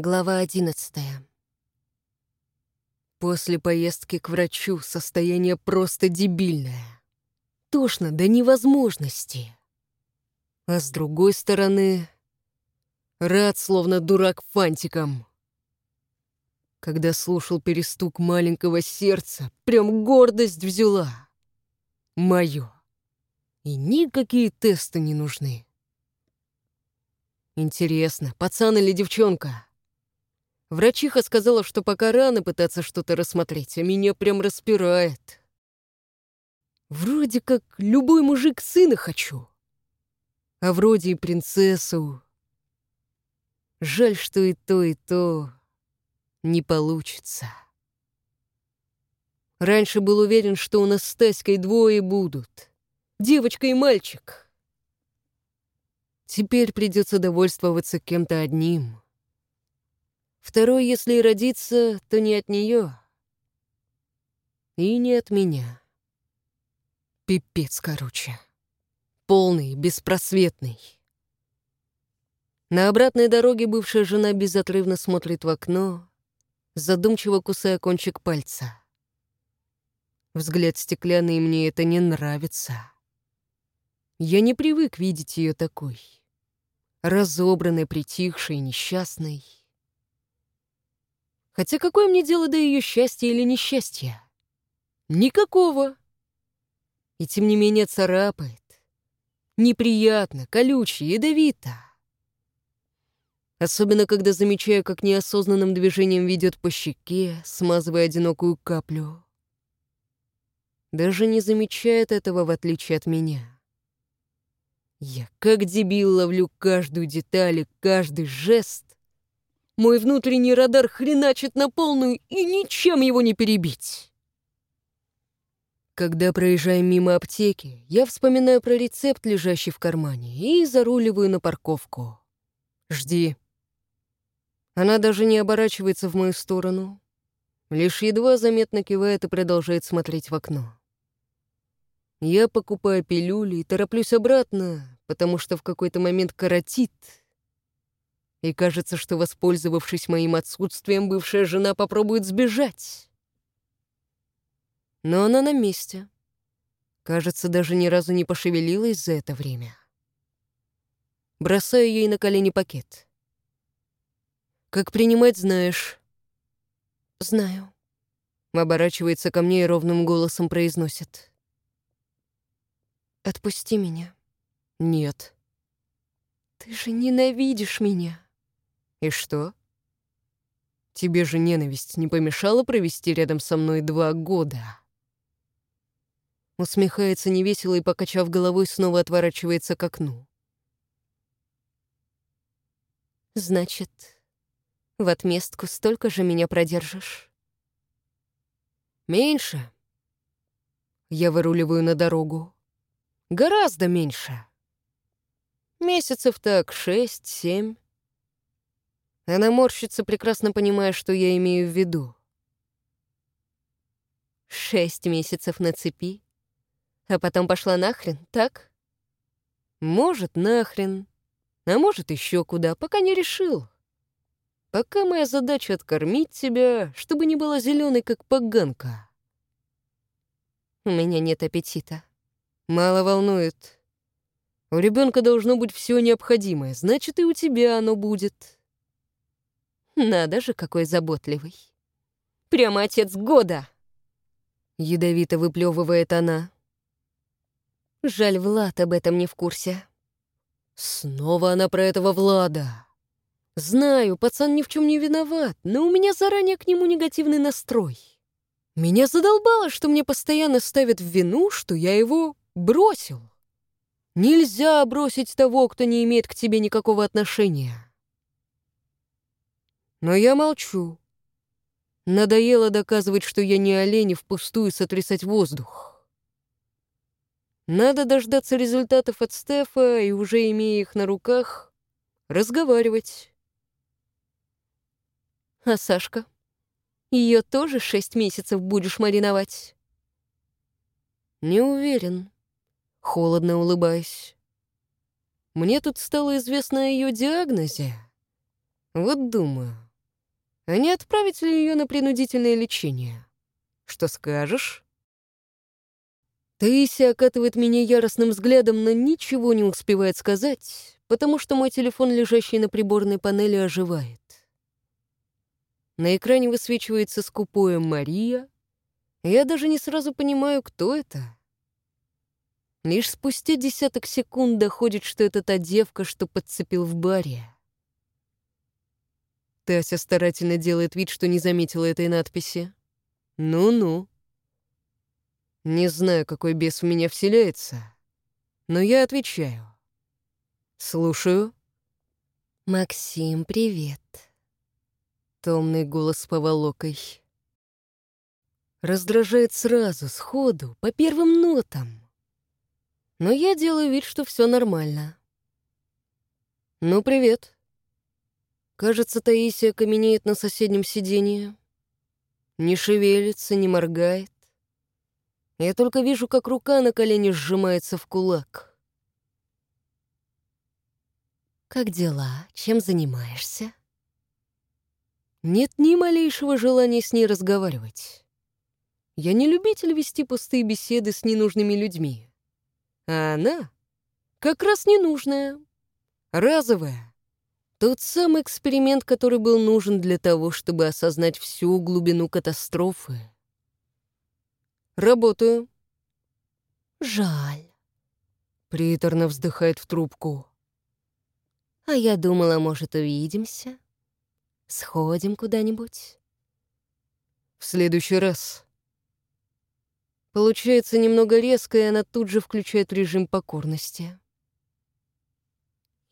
Глава одиннадцатая. После поездки к врачу состояние просто дебильное. Тошно до невозможности. А с другой стороны, рад, словно дурак фантиком. Когда слушал перестук маленького сердца, прям гордость взяла. Моё. И никакие тесты не нужны. Интересно, пацан или девчонка? Врачиха сказала, что пока рано пытаться что-то рассмотреть, а меня прям распирает. Вроде как любой мужик сына хочу. А вроде и принцессу. Жаль, что и то, и то не получится. Раньше был уверен, что у нас с Таськой двое будут. Девочка и мальчик. Теперь придется довольствоваться кем-то одним. Второй, если и родится, то не от нее. И не от меня. Пипец, короче. Полный, беспросветный. На обратной дороге бывшая жена безотрывно смотрит в окно, задумчиво кусая кончик пальца. Взгляд стеклянный, мне это не нравится. Я не привык видеть ее такой. Разобранной, притихшей, несчастной. Хотя какое мне дело до ее счастья или несчастья? Никакого. И тем не менее царапает. Неприятно, колюче, ядовито. Особенно, когда замечаю, как неосознанным движением ведет по щеке, смазывая одинокую каплю. Даже не замечает этого, в отличие от меня. Я как дебил ловлю каждую деталь и каждый жест, мой внутренний радар хреначит на полную, и ничем его не перебить. Когда проезжаем мимо аптеки, я вспоминаю про рецепт, лежащий в кармане, и заруливаю на парковку. «Жди». Она даже не оборачивается в мою сторону, лишь едва заметно кивает и продолжает смотреть в окно. Я покупаю пилюли и тороплюсь обратно, потому что в какой-то момент коротит — и кажется, что, воспользовавшись моим отсутствием, бывшая жена попробует сбежать. Но она на месте. Кажется, даже ни разу не пошевелилась за это время. Бросаю ей на колени пакет. «Как принимать, знаешь?» «Знаю», — оборачивается ко мне и ровным голосом произносит. «Отпусти меня». «Нет». «Ты же ненавидишь меня». И что? Тебе же ненависть не помешала провести рядом со мной два года? Усмехается невесело и, покачав головой, снова отворачивается к окну. Значит, в отместку столько же меня продержишь? Меньше. Я выруливаю на дорогу. Гораздо меньше. Месяцев так шесть-семь. Она морщится, прекрасно понимая, что я имею в виду. Шесть месяцев на цепи, а потом пошла нахрен, так? Может, нахрен, а может, еще куда, пока не решил. Пока моя задача откормить тебя, чтобы не была зеленой, как поганка. У меня нет аппетита. Мало волнует. У ребенка должно быть все необходимое, значит, и у тебя оно будет. Надо же, какой заботливый. Прямо отец года. Ядовито выплевывает она. Жаль, Влад об этом не в курсе. Снова она про этого Влада. Знаю, пацан ни в чем не виноват, но у меня заранее к нему негативный настрой. Меня задолбало, что мне постоянно ставят в вину, что я его бросил. Нельзя бросить того, кто не имеет к тебе никакого отношения. Но я молчу. Надоело доказывать, что я не олень и впустую сотрясать воздух. Надо дождаться результатов от Стефа и, уже имея их на руках, разговаривать. А Сашка? Ее тоже шесть месяцев будешь мариновать? Не уверен. Холодно улыбаясь. Мне тут стало известно о ее диагнозе. Вот думаю, А не отправить ли ее на принудительное лечение? Что скажешь? Таисия окатывает меня яростным взглядом, но ничего не успевает сказать, потому что мой телефон, лежащий на приборной панели, оживает. На экране высвечивается скупое Мария. Я даже не сразу понимаю, кто это. Лишь спустя десяток секунд доходит, что это та девка, что подцепил в баре. Тася старательно делает вид, что не заметила этой надписи. Ну-ну. Не знаю, какой бес в меня вселяется, но я отвечаю. Слушаю. «Максим, привет». Томный голос с поволокой. Раздражает сразу, сходу, по первым нотам. Но я делаю вид, что все нормально. «Ну, привет». Кажется, Таисия каменеет на соседнем сиденье. Не шевелится, не моргает. Я только вижу, как рука на колене сжимается в кулак. «Как дела? Чем занимаешься?» Нет ни малейшего желания с ней разговаривать. Я не любитель вести пустые беседы с ненужными людьми. А она как раз ненужная, разовая. Тот самый эксперимент, который был нужен для того, чтобы осознать всю глубину катастрофы. Работаю. Жаль. Приторно вздыхает в трубку. А я думала, может, увидимся? Сходим куда-нибудь? В следующий раз. Получается немного резко, и она тут же включает режим покорности.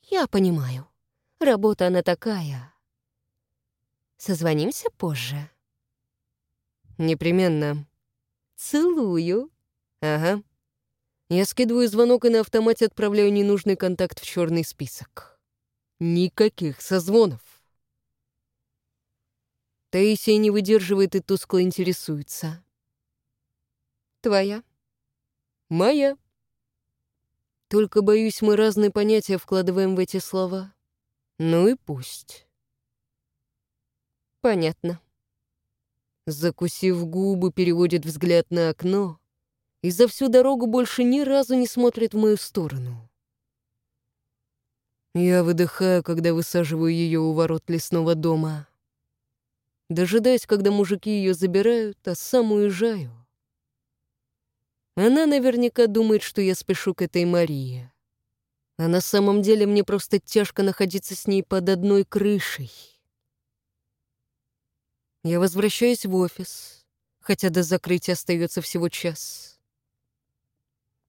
Я понимаю. Работа она такая. Созвонимся позже. Непременно. Целую. Ага. Я скидываю звонок и на автомате отправляю ненужный контакт в черный список. Никаких созвонов. Таисия не выдерживает и тускло интересуется. Твоя? Моя. Только, боюсь, мы разные понятия вкладываем в эти слова. Ну и пусть. Понятно. Закусив губы, переводит взгляд на окно и за всю дорогу больше ни разу не смотрит в мою сторону. Я выдыхаю, когда высаживаю ее у ворот лесного дома. Дожидаюсь, когда мужики ее забирают, а сам уезжаю. Она наверняка думает, что я спешу к этой Марии. А на самом деле мне просто тяжко находиться с ней под одной крышей. Я возвращаюсь в офис, хотя до закрытия остается всего час.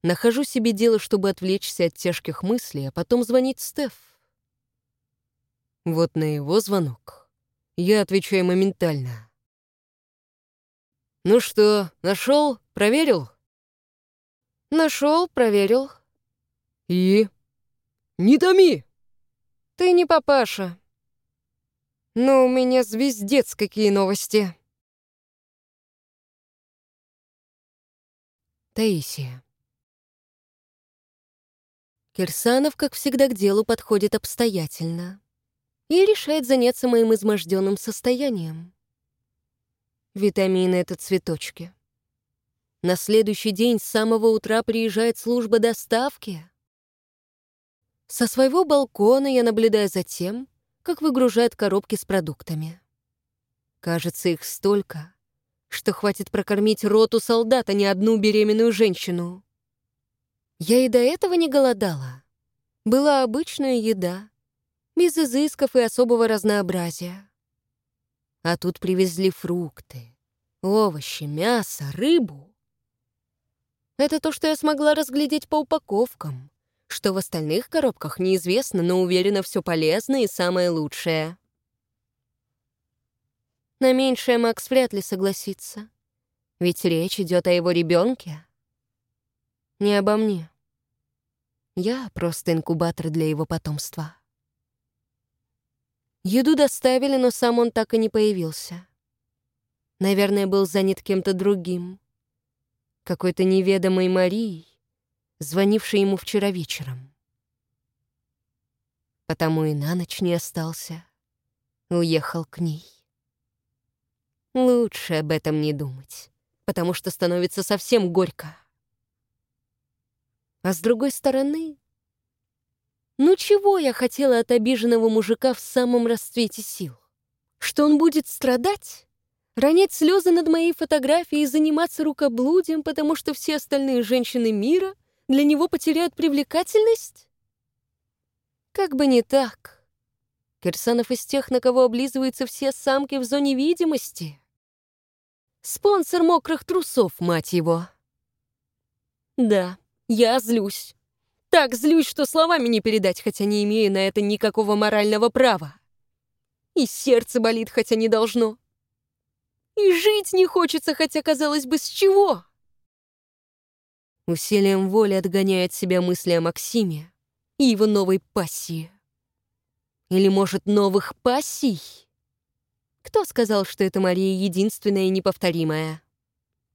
Нахожу себе дело, чтобы отвлечься от тяжких мыслей, а потом звонить Стеф. Вот на его звонок я отвечаю моментально. «Ну что, нашел? Проверил?» «Нашел, проверил». «И?» «Не томи!» «Ты не папаша», но у меня звездец какие новости. Таисия. Кирсанов, как всегда, к делу подходит обстоятельно и решает заняться моим изможденным состоянием. Витамины — это цветочки. На следующий день с самого утра приезжает служба доставки. Со своего балкона я наблюдаю за тем, как выгружают коробки с продуктами. Кажется, их столько, что хватит прокормить роту солдат, а не одну беременную женщину. Я и до этого не голодала. Была обычная еда, без изысков и особого разнообразия. А тут привезли фрукты, овощи, мясо, рыбу. Это то, что я смогла разглядеть по упаковкам, что в остальных коробках неизвестно, но уверена, все полезное и самое лучшее. На меньшее Макс вряд ли согласится. Ведь речь идет о его ребенке. Не обо мне. Я просто инкубатор для его потомства. Еду доставили, но сам он так и не появился. Наверное, был занят кем-то другим. Какой-то неведомой Марией звонивший ему вчера вечером. Потому и на ночь не остался, уехал к ней. Лучше об этом не думать, потому что становится совсем горько. А с другой стороны, ну чего я хотела от обиженного мужика в самом расцвете сил? Что он будет страдать? Ронять слезы над моей фотографией и заниматься рукоблудием, потому что все остальные женщины мира для него потеряют привлекательность? Как бы не так. Кирсанов из тех, на кого облизываются все самки в зоне видимости. Спонсор мокрых трусов, мать его. Да, я злюсь. Так злюсь, что словами не передать, хотя не имею на это никакого морального права. И сердце болит, хотя не должно. И жить не хочется, хотя, казалось бы, с чего? Усилием воли отгоняет себя мысли о Максиме и его новой пассии. Или, может, новых пассий? Кто сказал, что эта Мария единственная и неповторимая?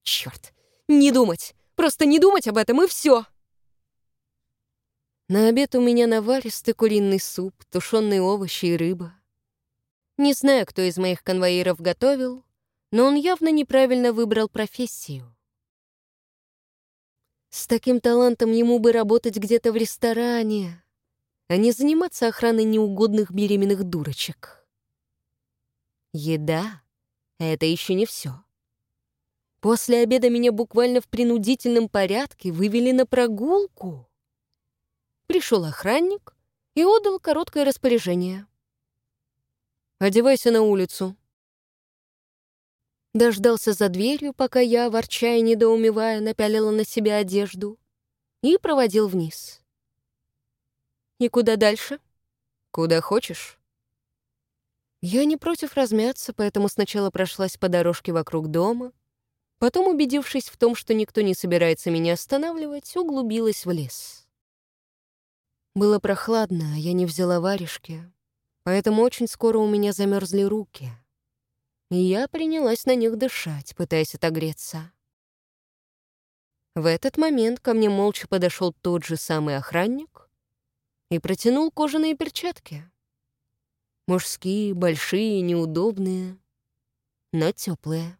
Черт, не думать! Просто не думать об этом, и все! На обед у меня наваристый куриный суп, тушеные овощи и рыба. Не знаю, кто из моих конвоиров готовил, но он явно неправильно выбрал профессию. С таким талантом ему бы работать где-то в ресторане, а не заниматься охраной неугодных беременных дурочек. Еда — это еще не все. После обеда меня буквально в принудительном порядке вывели на прогулку. Пришел охранник и отдал короткое распоряжение. «Одевайся на улицу». Дождался за дверью, пока я, ворчая и недоумевая, напялила на себя одежду, и проводил вниз. «И куда дальше?» «Куда хочешь». Я не против размяться, поэтому сначала прошлась по дорожке вокруг дома, потом, убедившись в том, что никто не собирается меня останавливать, углубилась в лес. Было прохладно, а я не взяла варежки, поэтому очень скоро у меня замерзли руки. Я принялась на них дышать, пытаясь отогреться. В этот момент ко мне молча подошел тот же самый охранник и протянул кожаные перчатки. Мужские, большие, неудобные, но теплые.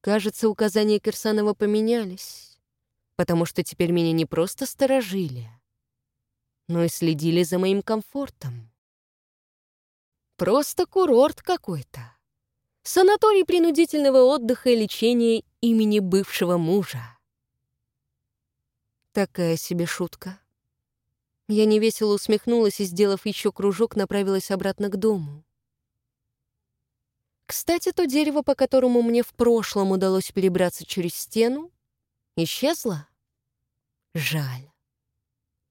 Кажется, указания Кирсанова поменялись, потому что теперь меня не просто сторожили, но и следили за моим комфортом. Просто курорт какой-то. Санаторий принудительного отдыха и лечения имени бывшего мужа. Такая себе шутка. Я невесело усмехнулась и, сделав еще кружок, направилась обратно к дому. Кстати, то дерево, по которому мне в прошлом удалось перебраться через стену, исчезло. Жаль.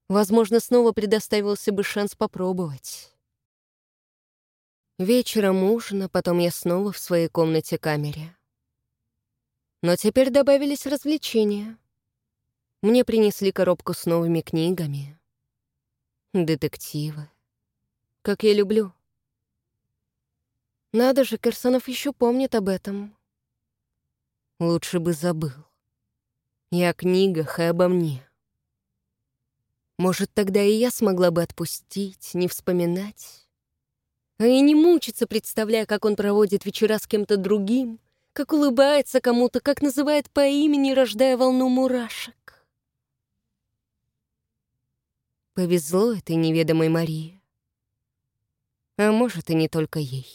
Возможно, снова предоставился бы шанс попробовать. Вечером ужин, а потом я снова в своей комнате-камере. Но теперь добавились развлечения. Мне принесли коробку с новыми книгами. Детективы. Как я люблю. Надо же, Кирсанов еще помнит об этом. Лучше бы забыл. И о книгах, и обо мне. Может, тогда и я смогла бы отпустить, не вспоминать. А и не мучиться, представляя, как он проводит вечера с кем-то другим, как улыбается кому-то, как называет по имени, рождая волну мурашек. Повезло этой неведомой Марии. А может, и не только ей.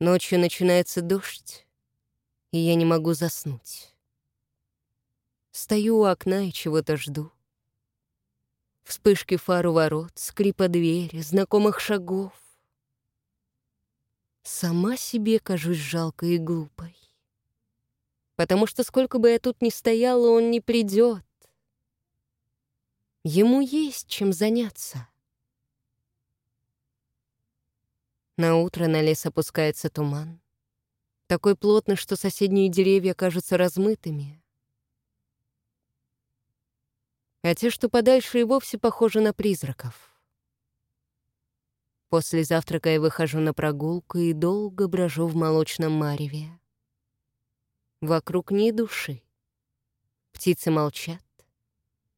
Ночью начинается дождь, и я не могу заснуть. Стою у окна и чего-то жду. Вспышки фар у ворот, скрипа двери, знакомых шагов. Сама себе кажусь жалкой и глупой. Потому что сколько бы я тут ни стояла, он не придет. Ему есть чем заняться. На утро на лес опускается туман. Такой плотный, что соседние деревья кажутся размытыми а те, что подальше, и вовсе похожи на призраков. После завтрака я выхожу на прогулку и долго брожу в молочном мареве. Вокруг ни души. Птицы молчат,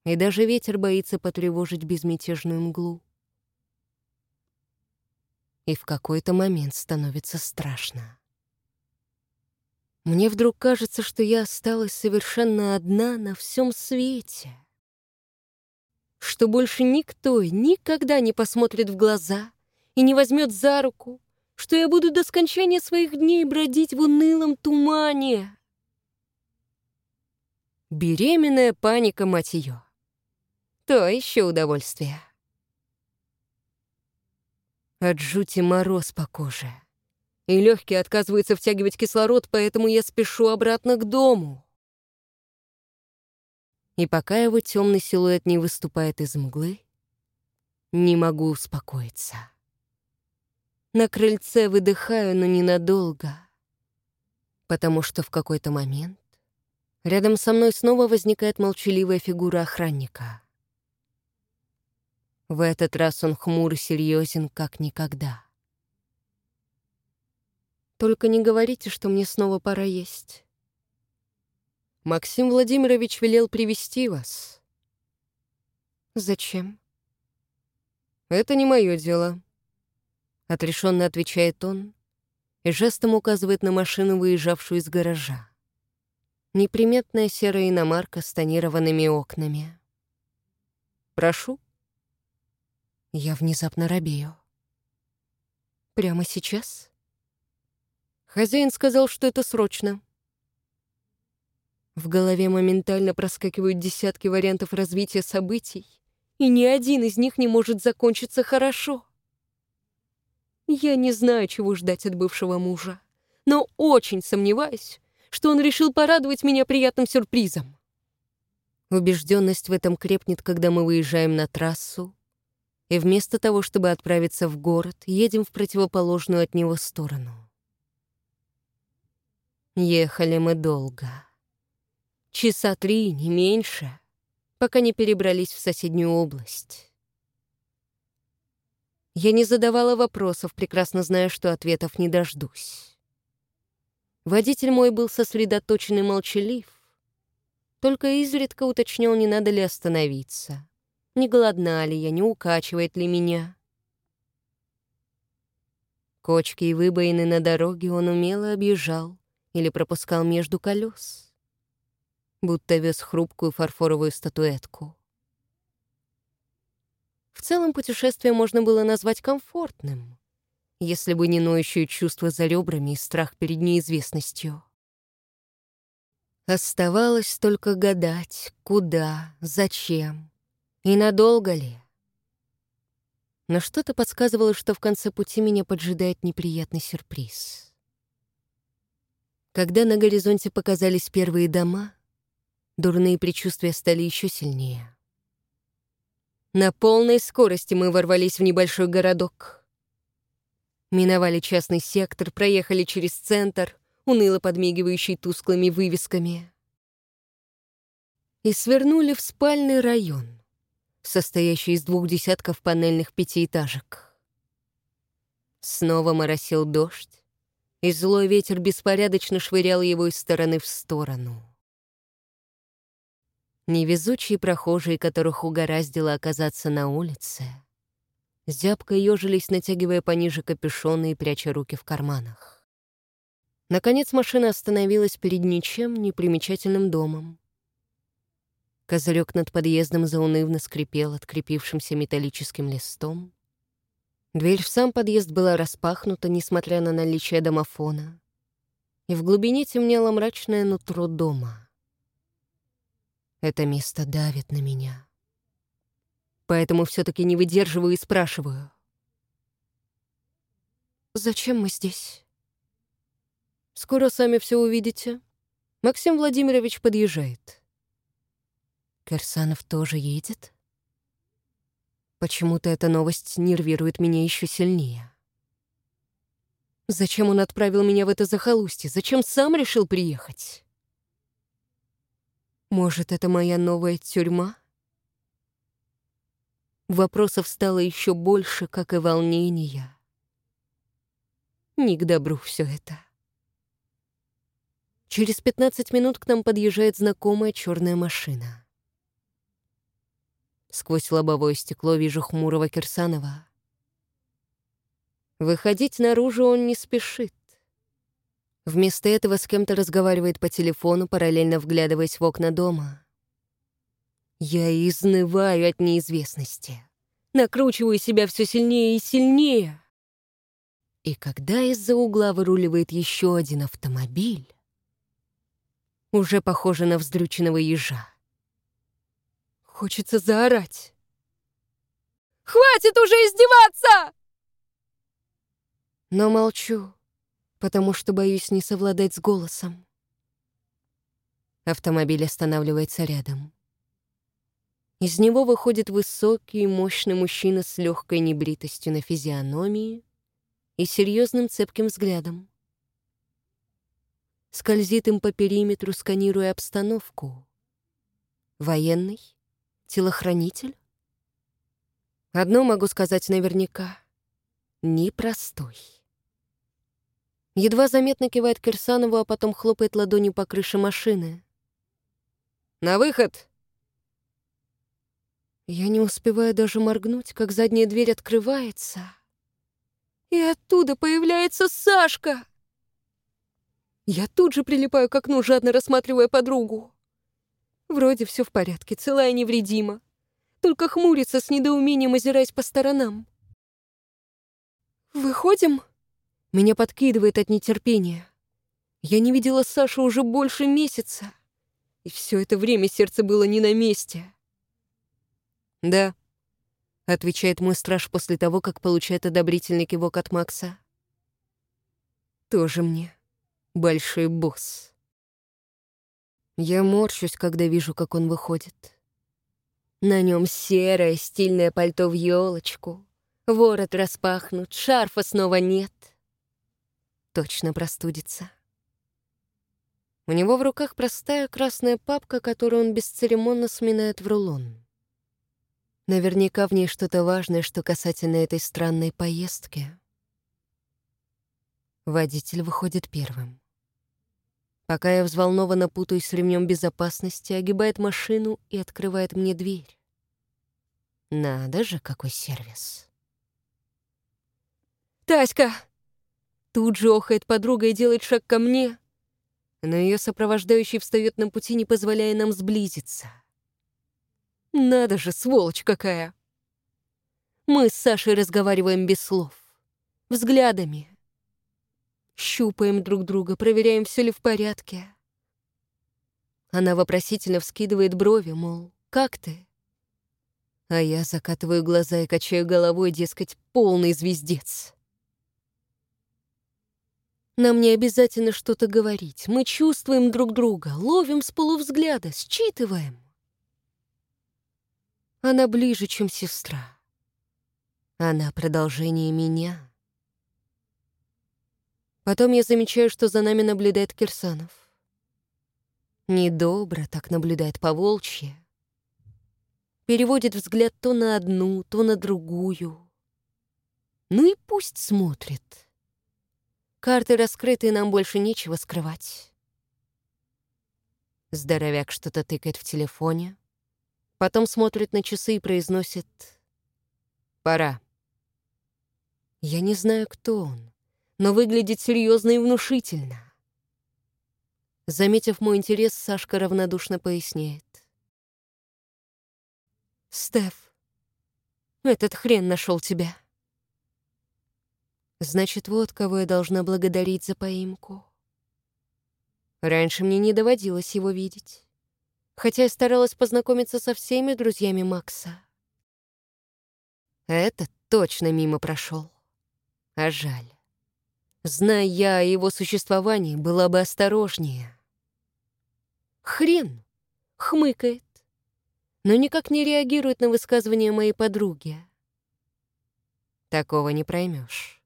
и даже ветер боится потревожить безмятежную мглу. и в какой-то момент становится страшно. Мне вдруг кажется, что я осталась совершенно одна на всем свете. Что больше никто никогда не посмотрит в глаза и не возьмет за руку, что я буду до скончания своих дней бродить в унылом тумане. Беременная паника, мать ее. То еще удовольствие. От жути мороз по коже и легкие отказываются втягивать кислород, поэтому я спешу обратно к дому. И пока его темный силуэт не выступает из мглы, не могу успокоиться. На крыльце выдыхаю, но ненадолго, потому что в какой-то момент рядом со мной снова возникает молчаливая фигура охранника. В этот раз он хмур и серьезен, как никогда. Только не говорите, что мне снова пора есть. Максим Владимирович велел привести вас. Зачем? Это не мое дело. Отрешенно отвечает он и жестом указывает на машину, выезжавшую из гаража. Неприметная серая иномарка с тонированными окнами. «Прошу». Я внезапно робею. «Прямо сейчас?» Хозяин сказал, что это срочно. В голове моментально проскакивают десятки вариантов развития событий, и ни один из них не может закончиться хорошо. Я не знаю, чего ждать от бывшего мужа, но очень сомневаюсь, что он решил порадовать меня приятным сюрпризом. Убежденность в этом крепнет, когда мы выезжаем на трассу, и вместо того, чтобы отправиться в город, едем в противоположную от него сторону. Ехали мы долго. Часа три, не меньше, пока не перебрались в соседнюю область. Я не задавала вопросов, прекрасно зная, что ответов не дождусь. Водитель мой был сосредоточен и молчалив, только изредка уточнял, не надо ли остановиться, не голодна ли я, не укачивает ли меня. Кочки и выбоины на дороге он умело объезжал, или пропускал между колес, будто вез хрупкую фарфоровую статуэтку. В целом путешествие можно было назвать комфортным, если бы не ноющее чувство за ребрами и страх перед неизвестностью. Оставалось только гадать, куда, зачем и надолго ли. Но что-то подсказывало, что в конце пути меня поджидает неприятный сюрприз. Когда на горизонте показались первые дома, дурные предчувствия стали еще сильнее. На полной скорости мы ворвались в небольшой городок. Миновали частный сектор, проехали через центр, уныло подмигивающий тусклыми вывесками. И свернули в спальный район, состоящий из двух десятков панельных пятиэтажек. Снова моросил дождь, и злой ветер беспорядочно швырял его из стороны в сторону. Невезучие прохожие, которых угораздило оказаться на улице, зябко ежились, натягивая пониже капюшоны и пряча руки в карманах. Наконец машина остановилась перед ничем не примечательным домом. Козырек над подъездом заунывно скрипел открепившимся металлическим листом, Дверь в сам подъезд была распахнута, несмотря на наличие домофона. И в глубине темнело мрачное нутро дома. Это место давит на меня. Поэтому все таки не выдерживаю и спрашиваю. «Зачем мы здесь?» «Скоро сами все увидите. Максим Владимирович подъезжает». «Кирсанов тоже едет?» Почему-то эта новость нервирует меня еще сильнее. Зачем он отправил меня в это захолустье? Зачем сам решил приехать? Может, это моя новая тюрьма? Вопросов стало еще больше, как и волнения. Не к добру все это. Через 15 минут к нам подъезжает знакомая черная машина. Сквозь лобовое стекло вижу хмурого Кирсанова. Выходить наружу он не спешит. Вместо этого с кем-то разговаривает по телефону, параллельно вглядываясь в окна дома. Я изнываю от неизвестности. Накручиваю себя все сильнее и сильнее. И когда из-за угла выруливает еще один автомобиль, уже похоже на вздрюченного ежа. Хочется заорать. «Хватит уже издеваться!» Но молчу, потому что боюсь не совладать с голосом. Автомобиль останавливается рядом. Из него выходит высокий мощный мужчина с легкой небритостью на физиономии и серьезным цепким взглядом. Скользит им по периметру, сканируя обстановку. Военный? Телохранитель? Одно могу сказать наверняка. Непростой. Едва заметно кивает Кирсанову, а потом хлопает ладонью по крыше машины. «На выход!» Я не успеваю даже моргнуть, как задняя дверь открывается. И оттуда появляется Сашка! Я тут же прилипаю к окну, жадно рассматривая подругу. Вроде все в порядке, целая невредима. Только хмурится с недоумением, озираясь по сторонам. «Выходим?» Меня подкидывает от нетерпения. Я не видела Сашу уже больше месяца. И все это время сердце было не на месте. «Да», — отвечает мой страж после того, как получает одобрительный кивок от Макса. «Тоже мне большой босс». Я морщусь, когда вижу, как он выходит. На нем серое стильное пальто в елочку, ворот распахнут, шарфа снова нет — точно простудится. У него в руках простая красная папка, которую он бесцеремонно сминает в рулон. Наверняка в ней что-то важное, что касательно этой странной поездки. Водитель выходит первым. Пока я взволнованно путаюсь с ремнем безопасности, огибает машину и открывает мне дверь. Надо же, какой сервис. «Таська!» Тут же охает подруга и делает шаг ко мне, но ее сопровождающий встает на пути, не позволяя нам сблизиться. Надо же, сволочь какая! Мы с Сашей разговариваем без слов, взглядами. Щупаем друг друга, проверяем, все ли в порядке. Она вопросительно вскидывает брови, мол, «Как ты?» А я закатываю глаза и качаю головой, дескать, полный звездец. Нам не обязательно что-то говорить. Мы чувствуем друг друга, ловим с полувзгляда, считываем. Она ближе, чем сестра. Она продолжение меня. Потом я замечаю, что за нами наблюдает Кирсанов. Недобро так наблюдает по волчье. Переводит взгляд то на одну, то на другую. Ну и пусть смотрит. Карты раскрыты, и нам больше нечего скрывать. Здоровяк что-то тыкает в телефоне, потом смотрит на часы и произносит «Пора». Я не знаю, кто он, но выглядит серьезно и внушительно. Заметив мой интерес, Сашка равнодушно поясняет. «Стеф, этот хрен нашел тебя». Значит, вот кого я должна благодарить за поимку. Раньше мне не доводилось его видеть, хотя я старалась познакомиться со всеми друзьями Макса. Этот точно мимо прошел. А жаль. Зная я о его существовании, была бы осторожнее. Хрен хмыкает, но никак не реагирует на высказывания моей подруги. Такого не проймешь.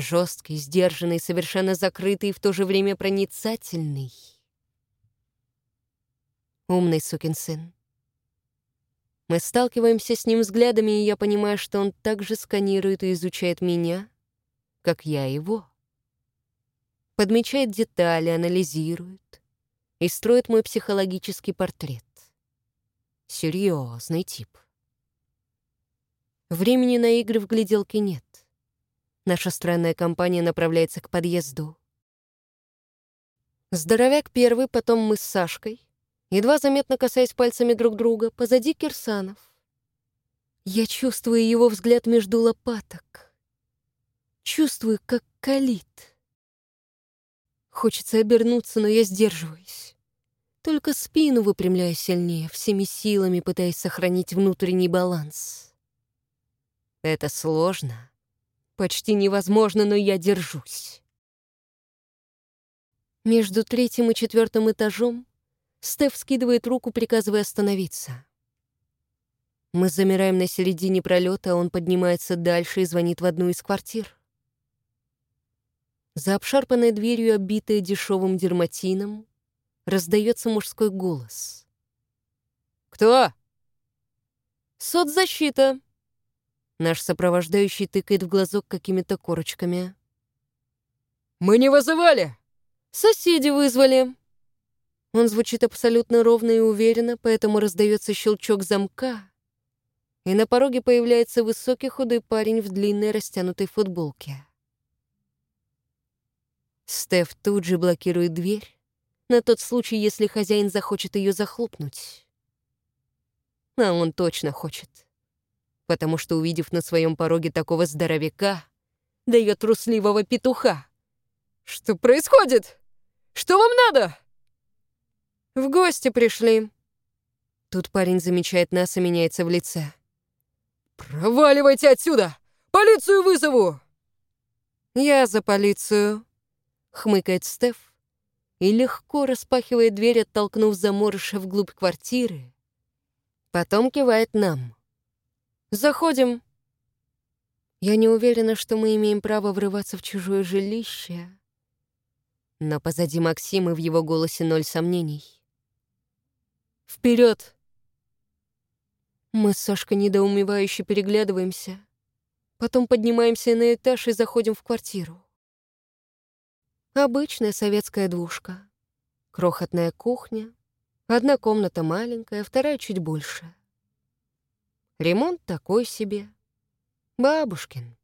Жесткий, сдержанный, совершенно закрытый и в то же время проницательный. Умный сукин сын. Мы сталкиваемся с ним взглядами, и я понимаю, что он также сканирует и изучает меня, как я его. Подмечает детали, анализирует и строит мой психологический портрет. Серьезный тип. Времени на игры в гляделке нет. Наша странная компания направляется к подъезду. Здоровяк первый, потом мы с Сашкой. Едва заметно касаясь пальцами друг друга, позади Кирсанов. Я чувствую его взгляд между лопаток. Чувствую, как калит. Хочется обернуться, но я сдерживаюсь. Только спину выпрямляю сильнее, всеми силами пытаясь сохранить внутренний баланс. Это сложно. Почти невозможно, но я держусь. Между третьим и четвертым этажом Стеф скидывает руку, приказывая остановиться. Мы замираем на середине пролета, а он поднимается дальше и звонит в одну из квартир. За обшарпанной дверью, обитой дешевым дерматином, раздается мужской голос. «Кто?» «Соцзащита», Наш сопровождающий тыкает в глазок какими-то корочками. «Мы не вызывали!» «Соседи вызвали!» Он звучит абсолютно ровно и уверенно, поэтому раздается щелчок замка, и на пороге появляется высокий худой парень в длинной растянутой футболке. Стеф тут же блокирует дверь, на тот случай, если хозяин захочет ее захлопнуть. А он точно хочет потому что, увидев на своем пороге такого здоровяка, дает трусливого петуха. «Что происходит? Что вам надо?» «В гости пришли». Тут парень замечает нас и меняется в лице. «Проваливайте отсюда! Полицию вызову!» «Я за полицию», — хмыкает Стеф и легко распахивает дверь, оттолкнув заморыша вглубь квартиры. Потом кивает нам. Заходим. Я не уверена, что мы имеем право врываться в чужое жилище. Но позади Максима в его голосе ноль сомнений. Вперед! Мы с Сашкой недоумевающе переглядываемся. Потом поднимаемся на этаж и заходим в квартиру. Обычная советская двушка. Крохотная кухня. Одна комната маленькая, вторая чуть больше. Ремонт такой себе. Бабушкин.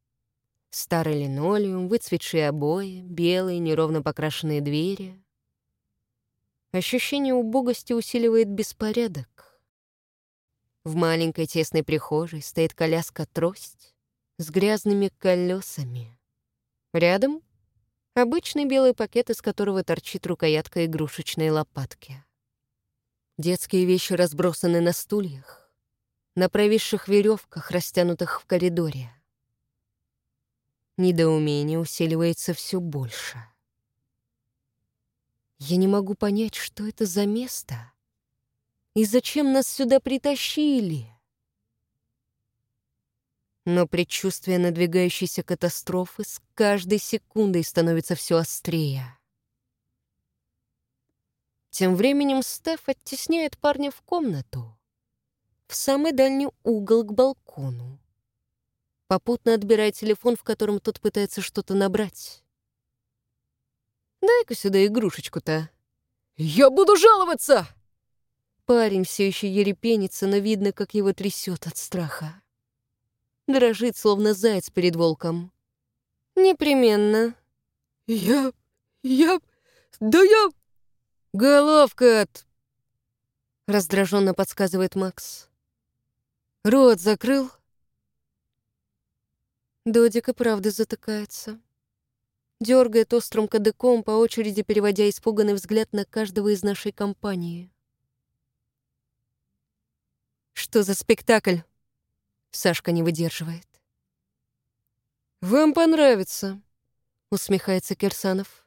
Старый линолеум, выцветшие обои, белые, неровно покрашенные двери. Ощущение убогости усиливает беспорядок. В маленькой тесной прихожей стоит коляска-трость с грязными колесами. Рядом — обычный белый пакет, из которого торчит рукоятка игрушечной лопатки. Детские вещи разбросаны на стульях на провисших веревках, растянутых в коридоре. Недоумение усиливается все больше. Я не могу понять, что это за место и зачем нас сюда притащили. Но предчувствие надвигающейся катастрофы с каждой секундой становится все острее. Тем временем Стеф оттесняет парня в комнату, в самый дальний угол к балкону. Попутно отбирая телефон, в котором тот пытается что-то набрать. «Дай-ка сюда игрушечку-то». «Я буду жаловаться!» Парень все еще ерепенится, но видно, как его трясет от страха. Дрожит, словно заяц перед волком. «Непременно». «Я... я... да я...» «Головка от...» Раздраженно подсказывает Макс. Рот закрыл. Додик и правда затыкается. Дергает острым кадыком, по очереди переводя испуганный взгляд на каждого из нашей компании. «Что за спектакль?» Сашка не выдерживает. «Вам понравится», — усмехается Кирсанов.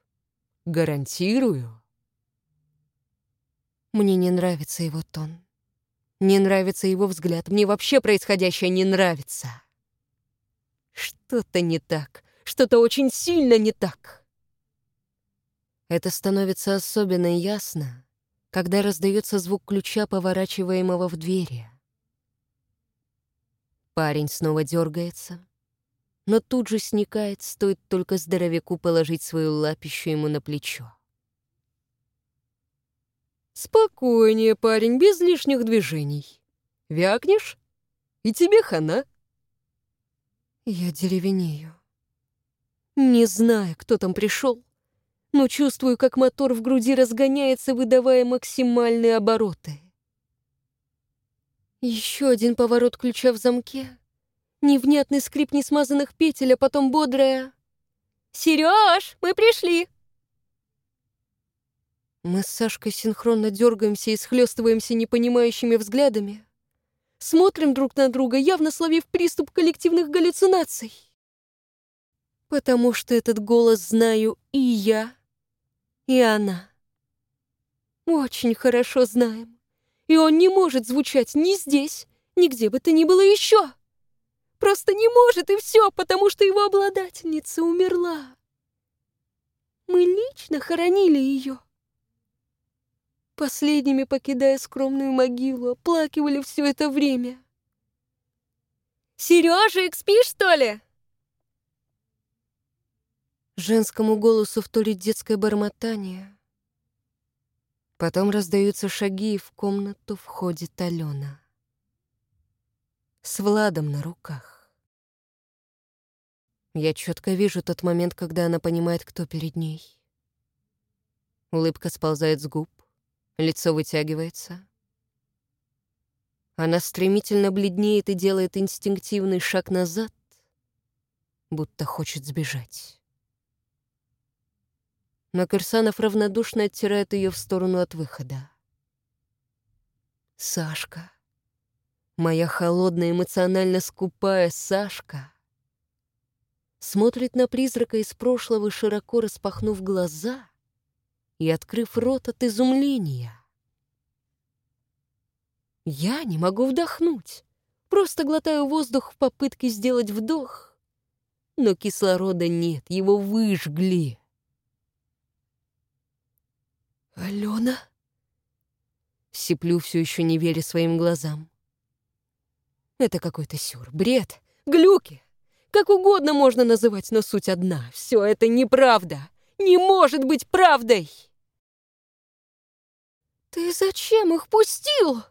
«Гарантирую». Мне не нравится его тон. Не нравится его взгляд. Мне вообще происходящее не нравится. Что-то не так. Что-то очень сильно не так. Это становится особенно ясно, когда раздается звук ключа, поворачиваемого в двери. Парень снова дергается, но тут же сникает, стоит только здоровяку положить свою лапищу ему на плечо. «Спокойнее, парень, без лишних движений. Вякнешь? И тебе хана». Я деревенею. не зная, кто там пришел, но чувствую, как мотор в груди разгоняется, выдавая максимальные обороты. Еще один поворот ключа в замке, невнятный скрип несмазанных петель, а потом бодрая «Сереж, мы пришли!» Мы с Сашкой синхронно дергаемся и схлестываемся непонимающими взглядами. Смотрим друг на друга, явно словив приступ коллективных галлюцинаций. Потому что этот голос знаю и я, и она. Очень хорошо знаем. И он не может звучать ни здесь, ни где бы то ни было еще. Просто не может, и все, потому что его обладательница умерла. Мы лично хоронили ее. Последними покидая скромную могилу, оплакивали все это время. «Сережик, спишь, что ли?» Женскому голосу вторит детское бормотание. Потом раздаются шаги, и в комнату входит Алена. С Владом на руках. Я четко вижу тот момент, когда она понимает, кто перед ней. Улыбка сползает с губ, лицо вытягивается. Она стремительно бледнеет и делает инстинктивный шаг назад, будто хочет сбежать но Кирсанов равнодушно оттирает ее в сторону от выхода. Сашка. Моя холодная, эмоционально скупая Сашка смотрит на призрака из прошлого, широко распахнув глаза и открыв рот от изумления. Я не могу вдохнуть, просто глотаю воздух в попытке сделать вдох, но кислорода нет, его выжгли. «Алена?» Сиплю, все еще не веря своим глазам. Это какой-то сюр, бред, глюки. Как угодно можно называть, но суть одна. Все это неправда. Не может быть правдой. «Ты зачем их пустил?»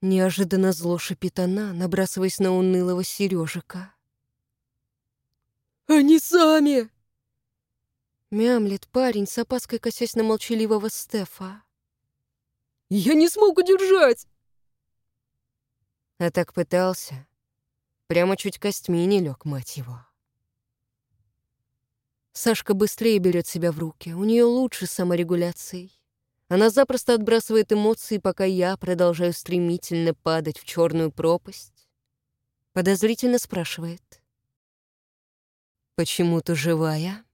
Неожиданно зло шипит она, набрасываясь на унылого Сережика. «Они сами!» Мямлет парень, с опаской косясь на молчаливого Стефа. «Я не смог удержать!» А так пытался. Прямо чуть костьми не лег, мать его. Сашка быстрее берет себя в руки, у нее лучше саморегуляцией. Она запросто отбрасывает эмоции, пока я продолжаю стремительно падать в черную пропасть. Подозрительно спрашивает. «Почему ты живая?»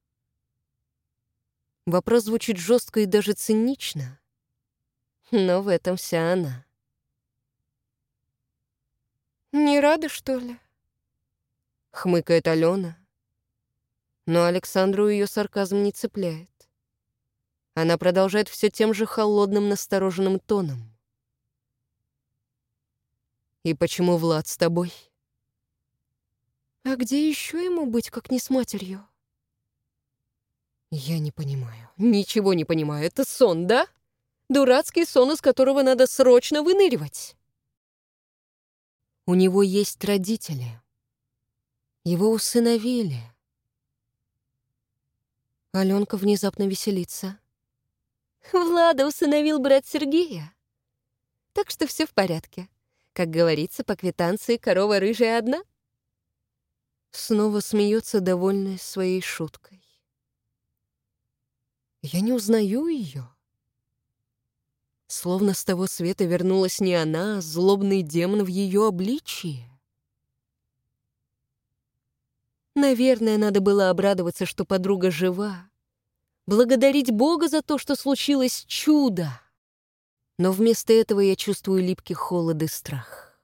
Вопрос звучит жестко и даже цинично. Но в этом вся она. «Не рада, что ли?» Хмыкает Алена. Но Александру ее сарказм не цепляет. Она продолжает все тем же холодным, настороженным тоном. «И почему Влад с тобой?» «А где еще ему быть, как не с матерью?» Я не понимаю. Ничего не понимаю. Это сон, да? Дурацкий сон, из которого надо срочно выныривать. У него есть родители. Его усыновили. Аленка внезапно веселится. Влада усыновил брат Сергея. Так что все в порядке. Как говорится, по квитанции корова рыжая одна. Снова смеется, довольная своей шуткой. Я не узнаю ее. Словно с того света вернулась не она, а злобный демон в ее обличии. Наверное, надо было обрадоваться, что подруга жива, благодарить Бога за то, что случилось чудо. Но вместо этого я чувствую липкий холод и страх.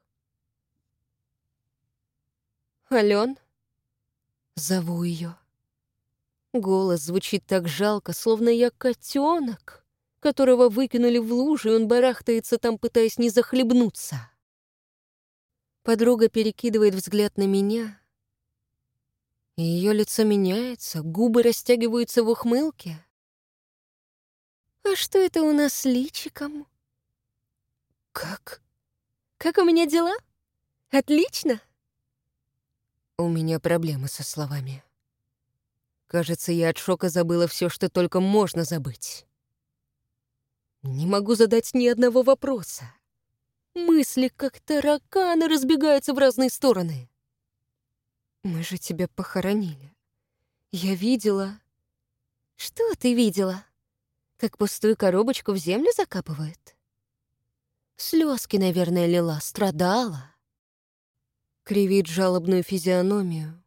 «Ален?» Зову ее. Голос звучит так жалко, словно я котенок, которого выкинули в лужу, и он барахтается там, пытаясь не захлебнуться. Подруга перекидывает взгляд на меня, ее лицо меняется, губы растягиваются в ухмылке. «А что это у нас с личиком?» «Как? Как у меня дела? Отлично!» У меня проблемы со словами. Кажется, я от шока забыла все, что только можно забыть. Не могу задать ни одного вопроса. Мысли, как тараканы, разбегаются в разные стороны. Мы же тебя похоронили. Я видела... Что ты видела? Как пустую коробочку в землю закапывают? Слезки, наверное, лила, страдала. Кривит жалобную физиономию,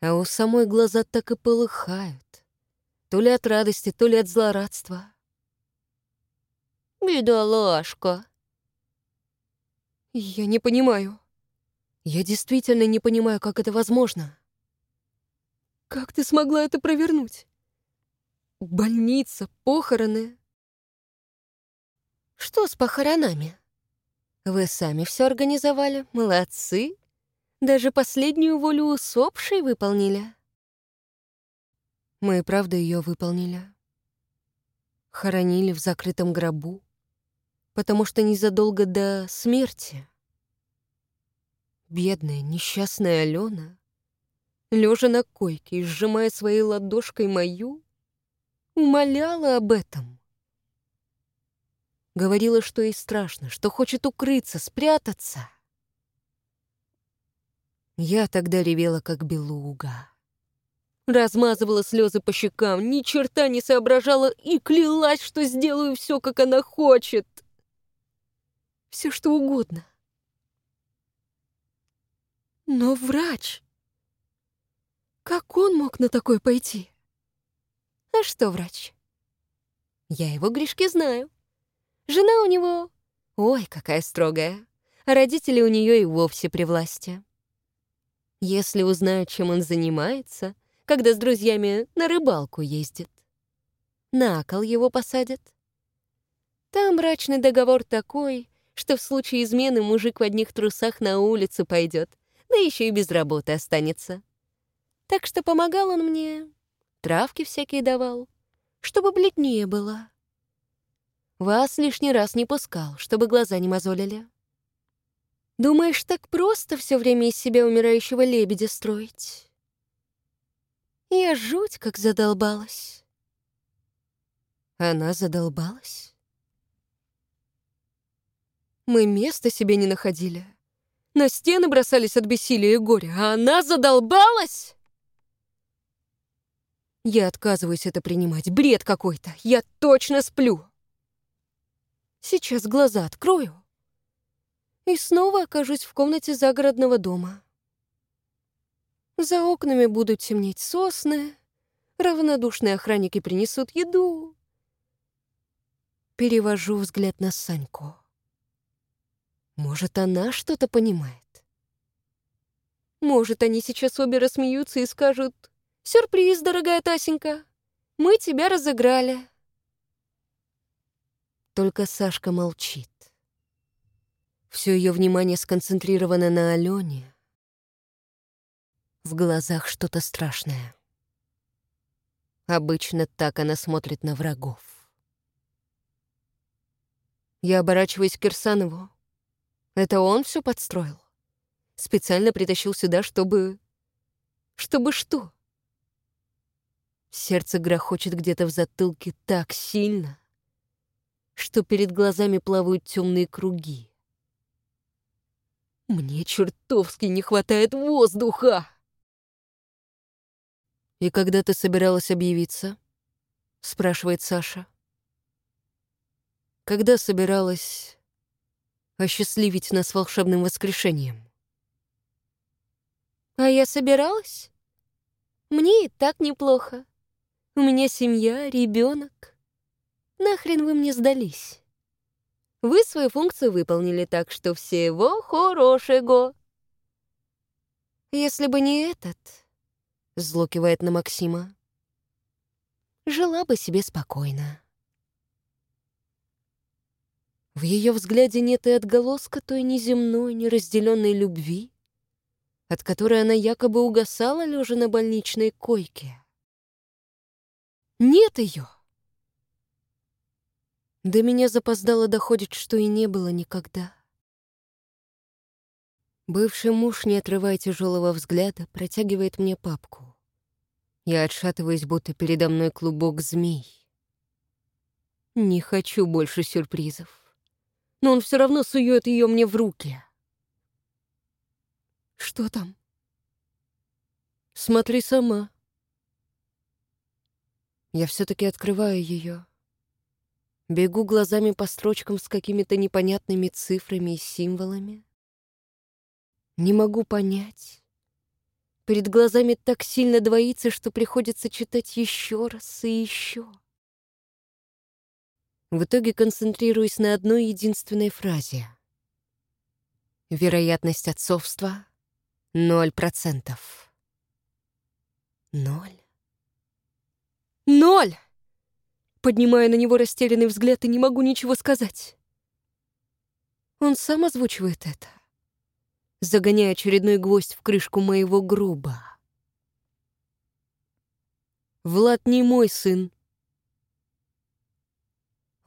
а у самой глаза так и полыхают. То ли от радости, то ли от злорадства. «Бедолашка!» «Я не понимаю. Я действительно не понимаю, как это возможно. Как ты смогла это провернуть? Больница, похороны...» «Что с похоронами? Вы сами все организовали, молодцы!» Даже последнюю волю усопшей выполнили. Мы и правда ее выполнили. Хоронили в закрытом гробу, потому что незадолго до смерти бедная, несчастная Алена, лежа на койке и сжимая своей ладошкой мою, умоляла об этом. Говорила, что ей страшно, что хочет укрыться, спрятаться — я тогда ревела, как белуга. Размазывала слезы по щекам, ни черта не соображала и клялась, что сделаю все, как она хочет. Все что угодно. Но врач... Как он мог на такое пойти? А что врач? Я его грешки знаю. Жена у него... Ой, какая строгая. А родители у нее и вовсе при власти. Если узнают, чем он занимается, когда с друзьями на рыбалку ездит. На кол его посадят. Там брачный договор такой, что в случае измены мужик в одних трусах на улицу пойдет, да еще и без работы останется. Так что помогал он мне, травки всякие давал, чтобы бледнее было. Вас лишний раз не пускал, чтобы глаза не мозолили. Думаешь, так просто все время из себя умирающего лебедя строить? Я жуть как задолбалась. Она задолбалась? Мы места себе не находили. На стены бросались от бессилия и горя, а она задолбалась? Я отказываюсь это принимать. Бред какой-то. Я точно сплю. Сейчас глаза открою и снова окажусь в комнате загородного дома. За окнами будут темнеть сосны, равнодушные охранники принесут еду. Перевожу взгляд на Саньку. Может, она что-то понимает? Может, они сейчас обе рассмеются и скажут «Сюрприз, дорогая Тасенька, мы тебя разыграли». Только Сашка молчит. Все ее внимание сконцентрировано на Алене. В глазах что-то страшное. Обычно так она смотрит на врагов. Я оборачиваюсь к Кирсанову. Это он все подстроил. Специально притащил сюда, чтобы... Чтобы что? Сердце грохочет где-то в затылке так сильно, что перед глазами плавают темные круги. Мне чертовски не хватает воздуха. «И когда ты собиралась объявиться?» — спрашивает Саша. «Когда собиралась осчастливить нас волшебным воскрешением?» «А я собиралась? Мне и так неплохо. У меня семья, ребенок. Нахрен вы мне сдались?» Вы свою функцию выполнили так, что всего хорошего. Если бы не этот, зло кивает на Максима, жила бы себе спокойно. В ее взгляде нет и отголоска той неземной, неразделенной любви, от которой она якобы угасала, лежа на больничной койке. Нет ее. До меня запоздало доходит, что и не было никогда. Бывший муж, не отрывая тяжелого взгляда, протягивает мне папку. Я отшатываюсь, будто передо мной клубок змей. Не хочу больше сюрпризов. Но он все равно сует ее мне в руки. Что там? Смотри сама. Я все-таки открываю ее. Бегу глазами по строчкам с какими-то непонятными цифрами и символами. Не могу понять. Перед глазами так сильно двоится, что приходится читать еще раз и еще. В итоге концентрируюсь на одной единственной фразе. Вероятность отцовства — ноль процентов. Ноль? Ноль! Поднимаю на него растерянный взгляд и не могу ничего сказать. Он сам озвучивает это, загоняя очередной гвоздь в крышку моего груба. Влад не мой сын.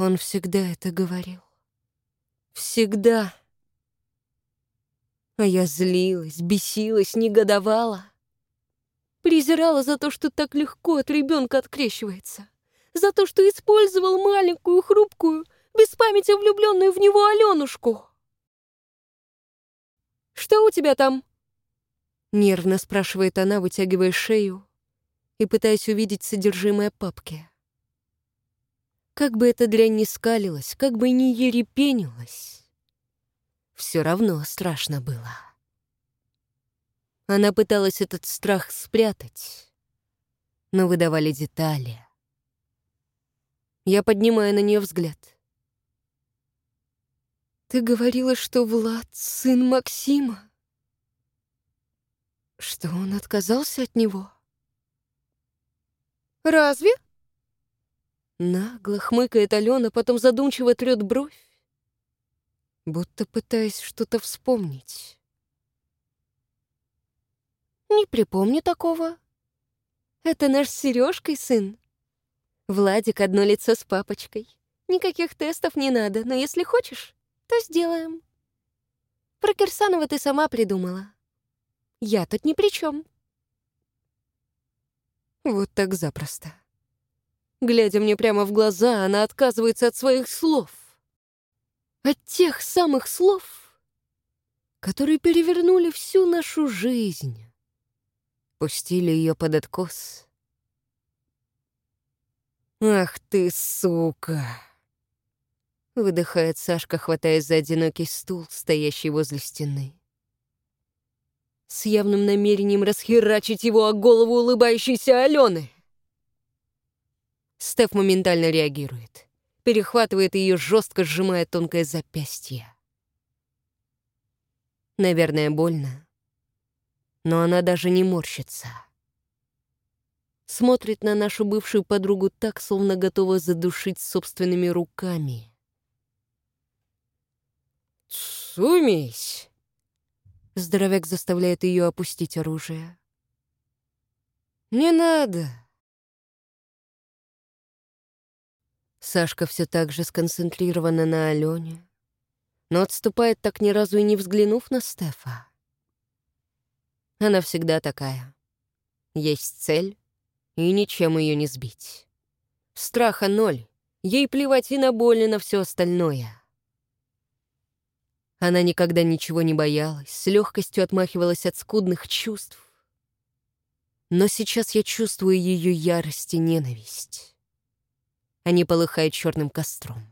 Он всегда это говорил. Всегда. А я злилась, бесилась, негодовала. Презирала за то, что так легко от ребенка открещивается за то, что использовал маленькую, хрупкую, без памяти влюбленную в него Аленушку. «Что у тебя там?» Нервно спрашивает она, вытягивая шею и пытаясь увидеть содержимое папки. Как бы эта дрянь ни скалилась, как бы ни ерепенилась, все равно страшно было. Она пыталась этот страх спрятать, но выдавали детали — я поднимаю на нее взгляд. «Ты говорила, что Влад — сын Максима. Что он отказался от него?» «Разве?» Нагло хмыкает Алена, потом задумчиво трет бровь, будто пытаясь что-то вспомнить. «Не припомню такого. Это наш с Сережкой сын. Владик одно лицо с папочкой. Никаких тестов не надо, но если хочешь, то сделаем. Про Кирсанова ты сама придумала. Я тут ни при чем. Вот так запросто. Глядя мне прямо в глаза, она отказывается от своих слов. От тех самых слов, которые перевернули всю нашу жизнь. Пустили ее под откос — «Ах ты, сука!» Выдыхает Сашка, хватаясь за одинокий стул, стоящий возле стены. С явным намерением расхерачить его о голову улыбающейся Алены. Стеф моментально реагирует. Перехватывает ее, жестко сжимая тонкое запястье. Наверное, больно. Но она даже не морщится смотрит на нашу бывшую подругу так, словно готова задушить собственными руками. «Сумесь!» Здоровяк заставляет ее опустить оружие. «Не надо!» Сашка все так же сконцентрирована на Алене, но отступает так ни разу и не взглянув на Стефа. Она всегда такая. Есть цель, и ничем ее не сбить. Страха ноль, ей плевать и на боль, и на все остальное. Она никогда ничего не боялась, с легкостью отмахивалась от скудных чувств. Но сейчас я чувствую ее ярость и ненависть. Они полыхают черным костром.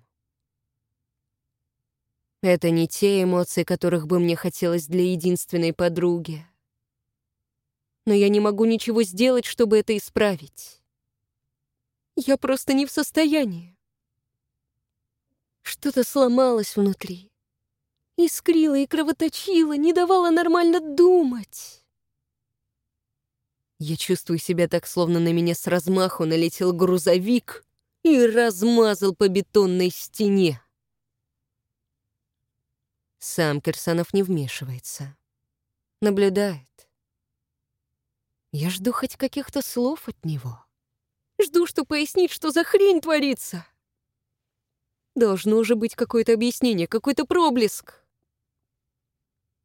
Это не те эмоции, которых бы мне хотелось для единственной подруги но я не могу ничего сделать, чтобы это исправить. Я просто не в состоянии. Что-то сломалось внутри. Искрило и кровоточило, не давало нормально думать. Я чувствую себя так, словно на меня с размаху налетел грузовик и размазал по бетонной стене. Сам Кирсанов не вмешивается. Наблюдает. Я жду хоть каких-то слов от него. Жду, что пояснить, что за хрень творится. Должно уже быть какое-то объяснение, какой-то проблеск.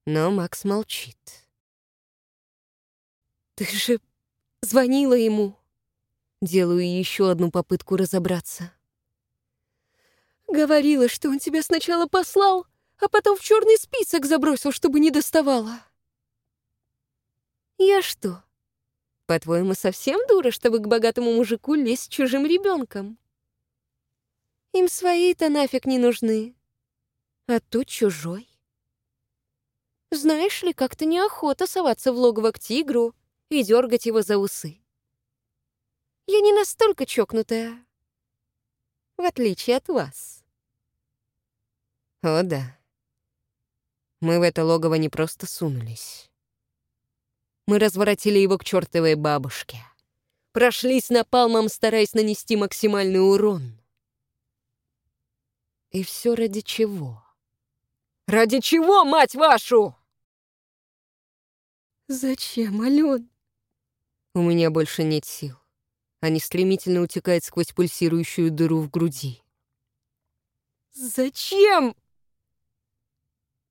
Но Макс молчит. «Ты же Звонила ему. Делаю еще одну попытку разобраться. Говорила, что он тебя сначала послал, а потом в черный список забросил, чтобы не доставала. Я что, по-твоему, совсем дура, чтобы к богатому мужику лезть чужим ребенком? Им свои-то нафиг не нужны, а тут чужой. Знаешь ли, как-то неохота соваться в логово к тигру и дергать его за усы. Я не настолько чокнутая, в отличие от вас. О да, мы в это логово не просто сунулись. Мы разворотили его к чертовой бабушке. Прошлись напалмом, стараясь нанести максимальный урон. И все ради чего? Ради чего, мать вашу? Зачем, Ален? У меня больше нет сил. Они стремительно утекают сквозь пульсирующую дыру в груди. Зачем?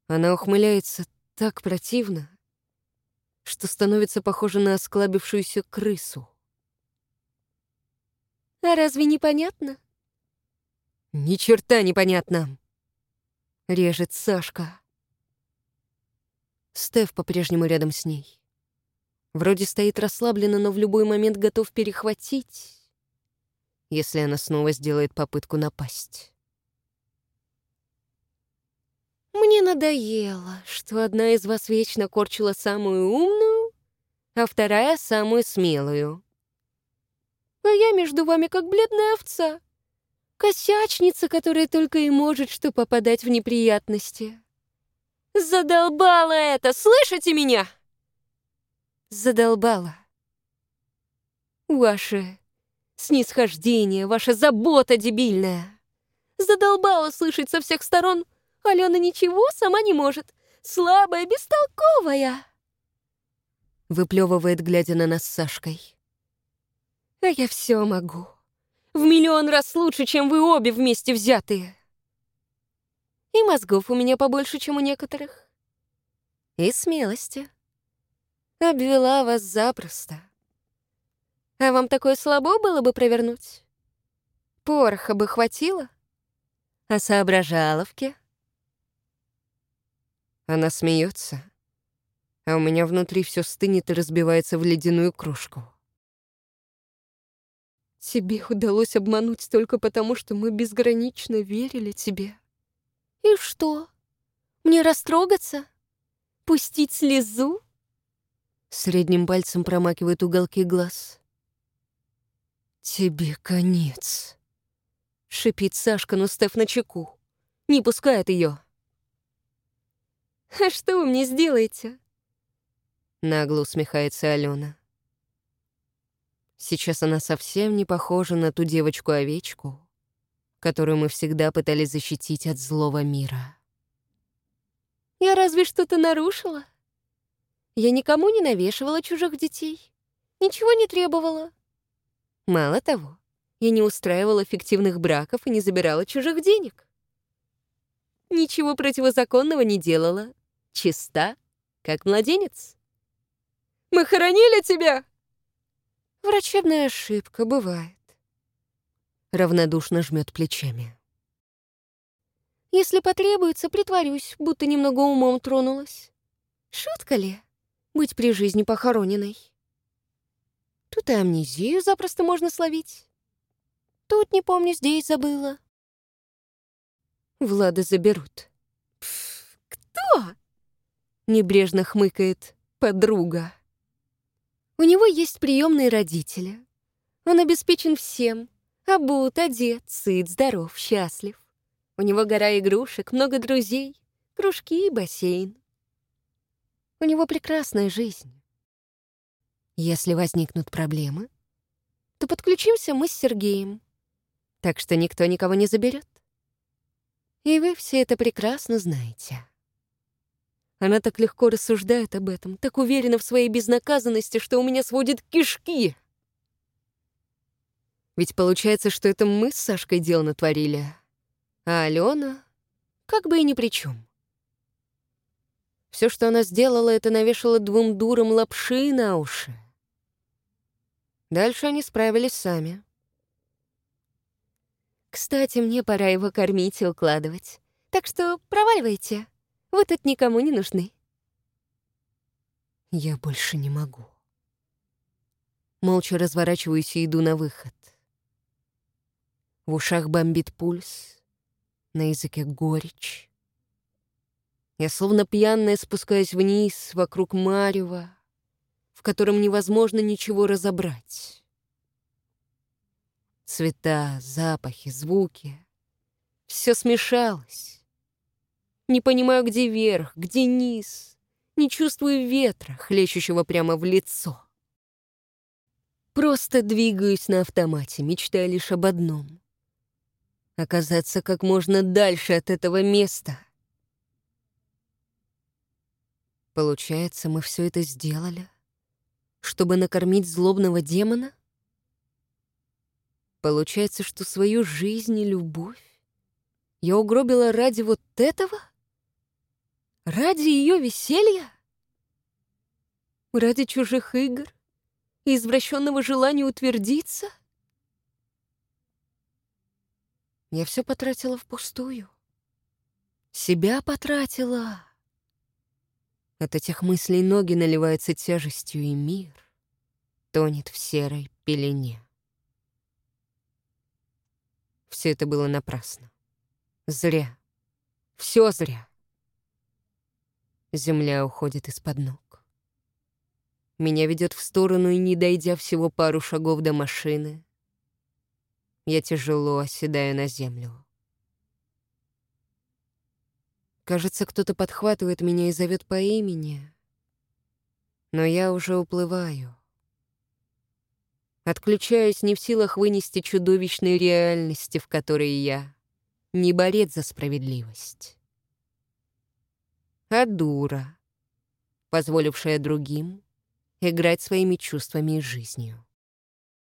Она ухмыляется так противно, что становится похожа на осклабившуюся крысу. А разве непонятно? Ни черта непонятно. Режет Сашка. Стеф по-прежнему рядом с ней. Вроде стоит расслабленно, но в любой момент готов перехватить, если она снова сделает попытку напасть. Мне надоело, что одна из вас вечно корчила самую умную, а вторая — самую смелую. А я между вами как бледная овца. Косячница, которая только и может что попадать в неприятности. Задолбало это, слышите меня? Задолбало. Ваше снисхождение, ваша забота дебильная. Задолбало слышать со всех сторон Алена ничего сама не может. Слабая, бестолковая. Выплевывает, глядя на нас с Сашкой. А я все могу. В миллион раз лучше, чем вы обе вместе взятые. И мозгов у меня побольше, чем у некоторых. И смелости. Обвела вас запросто. А вам такое слабо было бы провернуть? Пороха бы хватило? А соображаловки? Она смеется, а у меня внутри все стынет и разбивается в ледяную кружку. Тебе удалось обмануть только потому, что мы безгранично верили тебе. И что? Мне растрогаться? Пустить слезу? Средним пальцем промакивает уголки глаз. «Тебе конец», — шипит Сашка, но Стеф на чеку. Не пускает ее. «А что вы мне сделаете?» Нагло усмехается Алена. Сейчас она совсем не похожа на ту девочку-овечку, которую мы всегда пытались защитить от злого мира. «Я разве что-то нарушила? Я никому не навешивала чужих детей, ничего не требовала. Мало того, я не устраивала фиктивных браков и не забирала чужих денег. Ничего противозаконного не делала, чиста, как младенец. «Мы хоронили тебя!» Врачебная ошибка бывает. Равнодушно жмет плечами. Если потребуется, притворюсь, будто немного умом тронулась. Шутка ли? Быть при жизни похороненной. Тут и амнезию запросто можно словить. Тут, не помню, здесь забыла. Влада заберут. Пф, кто? Небрежно хмыкает подруга. У него есть приемные родители. Он обеспечен всем. Обут, одет, сыт, здоров, счастлив. У него гора игрушек, много друзей, кружки и бассейн. У него прекрасная жизнь. Если возникнут проблемы, то подключимся мы с Сергеем. Так что никто никого не заберет. И вы все это прекрасно знаете. Она так легко рассуждает об этом, так уверена в своей безнаказанности, что у меня сводит кишки. Ведь получается, что это мы с Сашкой дело натворили, а Алена как бы и ни при чем. Все, что она сделала, это навешала двум дурам лапши на уши. Дальше они справились сами. «Кстати, мне пора его кормить и укладывать. Так что проваливайте. Вы тут никому не нужны». Я больше не могу. Молча разворачиваюсь и иду на выход. В ушах бомбит пульс, на языке горечь. Я словно пьяная спускаюсь вниз, вокруг Марева, в котором невозможно ничего разобрать. Цвета, запахи, звуки — все смешалось. Не понимаю, где верх, где низ. Не чувствую ветра, хлещущего прямо в лицо. Просто двигаюсь на автомате, мечтая лишь об одном — оказаться как можно дальше от этого места. Получается, мы все это сделали, чтобы накормить злобного демона? Получается, что свою жизнь и любовь я угробила ради вот этого? Ради ее веселья? Ради чужих игр? и извращенного желания утвердиться? Я все потратила впустую. Себя потратила. От этих мыслей ноги наливаются тяжестью, и мир тонет в серой пелене. Все это было напрасно. Зря. Все зря. Земля уходит из-под ног. Меня ведет в сторону, и не дойдя всего пару шагов до машины, я тяжело оседаю на землю. Кажется, кто-то подхватывает меня и зовет по имени, но я уже уплываю. Отключаюсь не в силах вынести чудовищной реальности, в которой я не борец за справедливость, а дура, позволившая другим играть своими чувствами и жизнью.